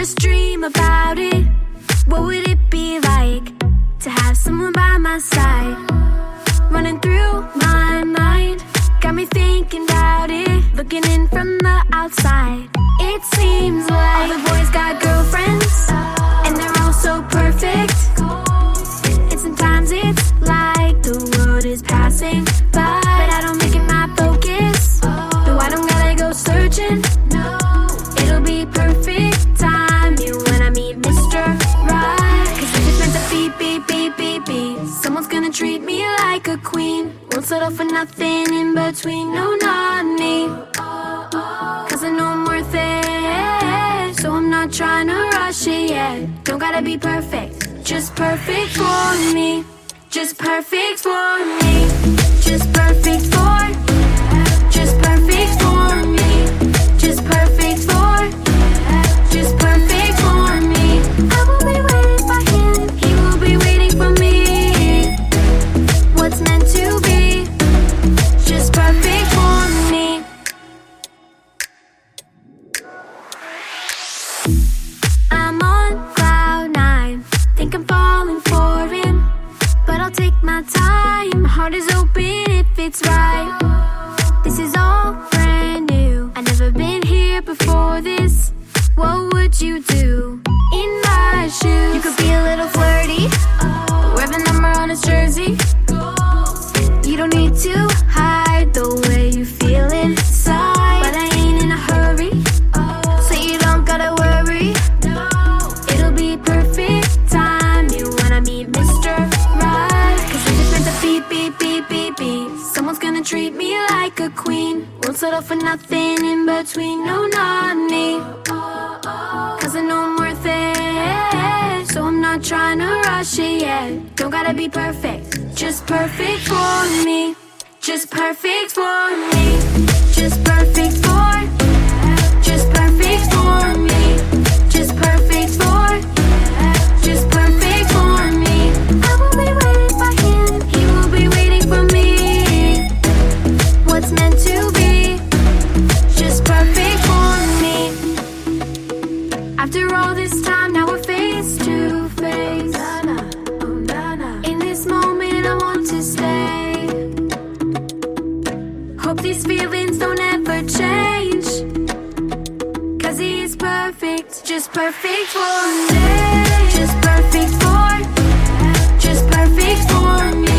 Just dream about it. What would it be like to have someone by my side? Running through my mind, got me thinking about it. Looking in from the outside, it seems like all the boys got girlfriends, and they're all so perfect. Treat me like a queen. Won't settle for nothing in between. No, not me. Cause I know I'm worth it. So I'm not trying to rush it yet. Don't gotta be perfect, just perfect for me. Just perfect for me. Just perfect for. Just I'm on cloud nine. Think I'm falling for him. But I'll take my time. My heart is open if it's right. This is all brand new. I've never been here before this. What would you do like a queen. Won't settle for nothing in between. No, not me. Cause I know I'm worth it. So I'm not trying to rush it yet. Don't gotta be perfect, just perfect for me. Just perfect for me. Just perfect for. Just hope these feelings don't ever change. Cause he's perfect, just perfect for me. Just perfect for, just perfect for me.